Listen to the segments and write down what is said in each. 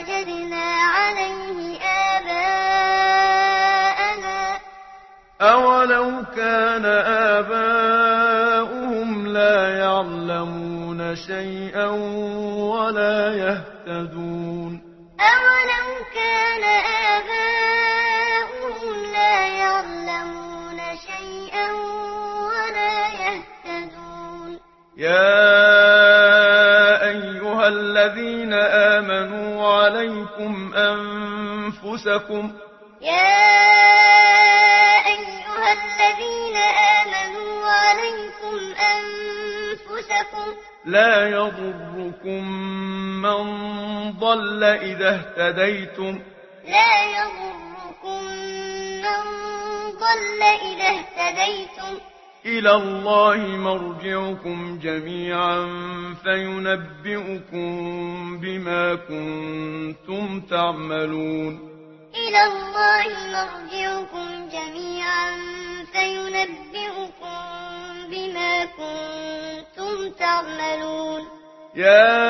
وجدنا عليه آباءنا أولو كان آباؤهم لا يعلمون شيئا ولا يهتدون أولو كان آباؤهم لا يعلمون شيئا ولا يهتدون يا أيها الذين آمنوا عليكم أنفسكم. يا أيها الذين آمنوا عليكم أنفسكم. لا يضركم من ضل إذا اهتديتم. لا يضركم من ضل إذا اهتديتم. إلى الله مرجعكم جميعا فينبئكم بما كنتم تعملون. إلى الله مرجعكم جميعا فينبئكم بما كنتم تعملون. يا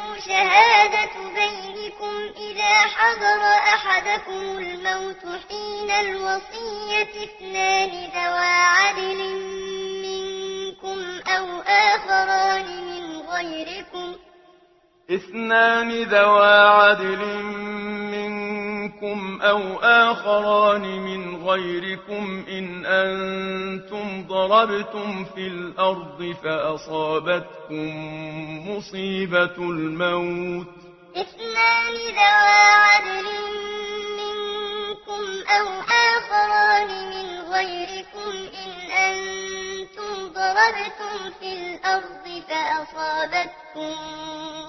حضر أحدكم الموت حين الوصية اثنان ذوى عدل منكم أو آخران من غيركم. اثنان ذوى عدل منكم أو آخران من غيركم. إن أنتم ضربتم في الأرض فأصابتكم مصيبة الموت. إثنان اثنان ذوى عدل منكم أو آخران من غيركم إن أنتم ضربتم في الأرض فأصابتكم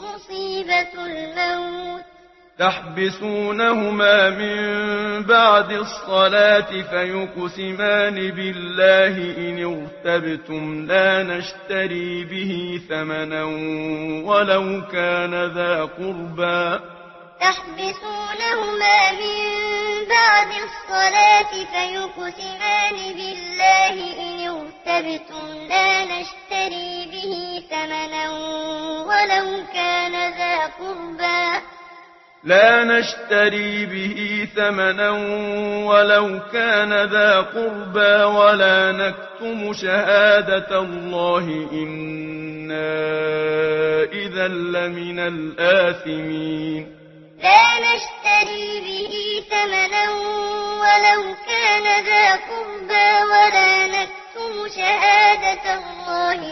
مصيبة الموت تحبسونهما من بعد الصلاة فيقسمان بالله إن ارتبتم لا نشتري به ثمنا ولو كان ذا قربا تحبسونهما من بعد الصلاة فيقسمان بالله إن ارتبتم لا نشتري به ثمنا ولو كان ذا قربا لا نشتري به ثمنا ولو كان ذا قربا ولا نكتم شهادة الله إنا إذا لمن الآثمين. لا نشتري به ثمنا ولو كان ذا قربا ولا نكتم شهادة الله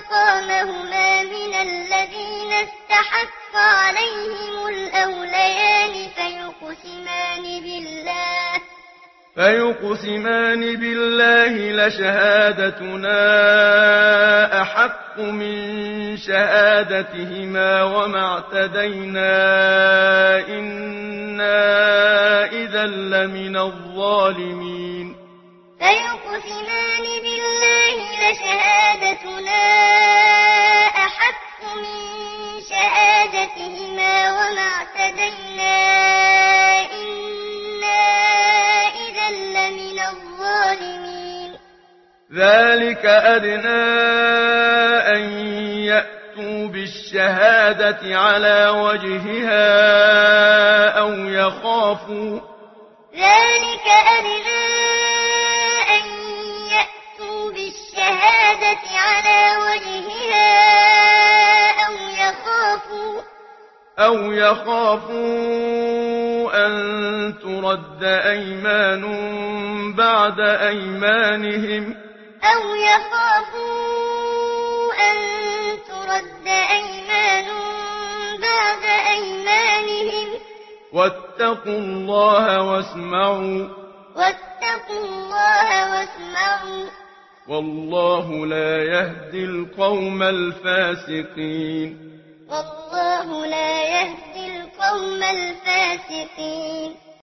مقامهما من الذين استحق عليهم الأوليان فيقسمان بالله. فيقسمان بالله لشهادتنا أحق من شهادتهما وما اعتدينا. إنا إذا لمن الظالمين. فيقسمان بالله لشهادتنا ذلك أدنى أن يأتوا بالشهادة على وجهها أو يخافوا ذلك أدنى أن يأتوا بالشهادة على وجهها أو يخافوا أو يخافوا أن ترد أيمان بعد أيمانهم أو يخافوا أن ترد أيمان بعد أيمانهم واتقوا الله واسمعوا واتقوا الله واسمعوا والله لا يهدي القوم الفاسقين والله لا يهدي القوم الفاسقين